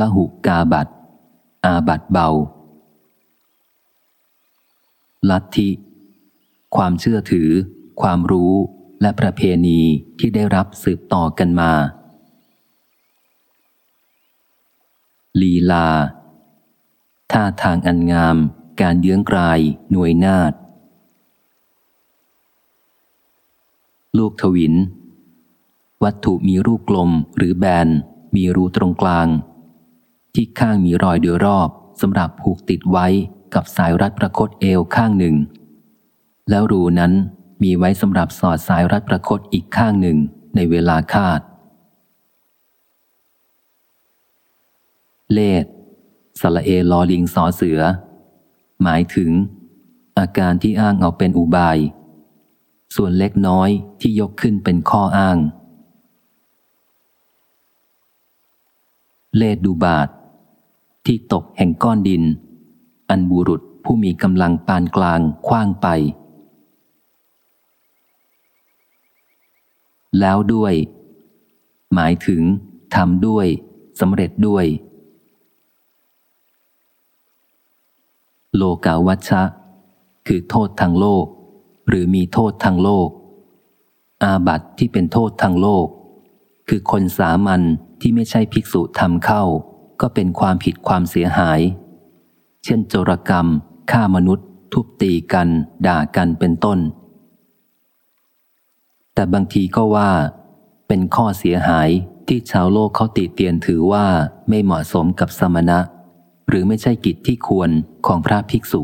ละหุกาบัตอาบัตเบา ลัทธิ ความเชื่อถือ ความรู้และประเพณีที่ได้รับสืบต่อกันมา ลีลา ท่าทางอันงาม การเยื้องกลาย หน่วยนาดลูกทวิน วัตถุมีรูปกลมหรือแบน มีรูตรงกลาง ที่ข้างมีรอยโดยรอบสำหรับผูกติดไว้กับสายรัดประคตเอวข้างหนึ่ง แล้วรูนั้นมีไว้สำหรับสอดสายรัดประคตอีกข้างหนึ่งในเวลาคาด เลดสละเอลอลิงสอเสือ หมายถึง อาการที่อ้างเอาเป็นอุบาย ส่วนเล็กน้อยที่ยกขึ้นเป็นข้ออ้าง เลดดูบาท ที่ตกแห่งก้อนดิน อันบุรุษผู้มีกำลังปานกลางคว้างไป แล้วด้วย หมายถึงทำด้วยสำเร็จด้วย โลกาวัชชะ คือโทษทางโลก หรือมีโทษทางโลก อาบัติที่เป็นโทษทางโลก คือคนสามัญที่ไม่ใช่ภิกษุทำเข้า ก็เป็นความผิดความเสียหาย เช่นโจรกรรม ฆ่ามนุษย์ ทุบตีกัน ด่ากันเป็นต้น แต่บางทีก็ว่า เป็นข้อเสียหายที่ชาวโลกเขาติเตียนถือว่าไม่เหมาะสมกับสมณะ หรือไม่ใช่กิจที่ควรของพระภิกษุ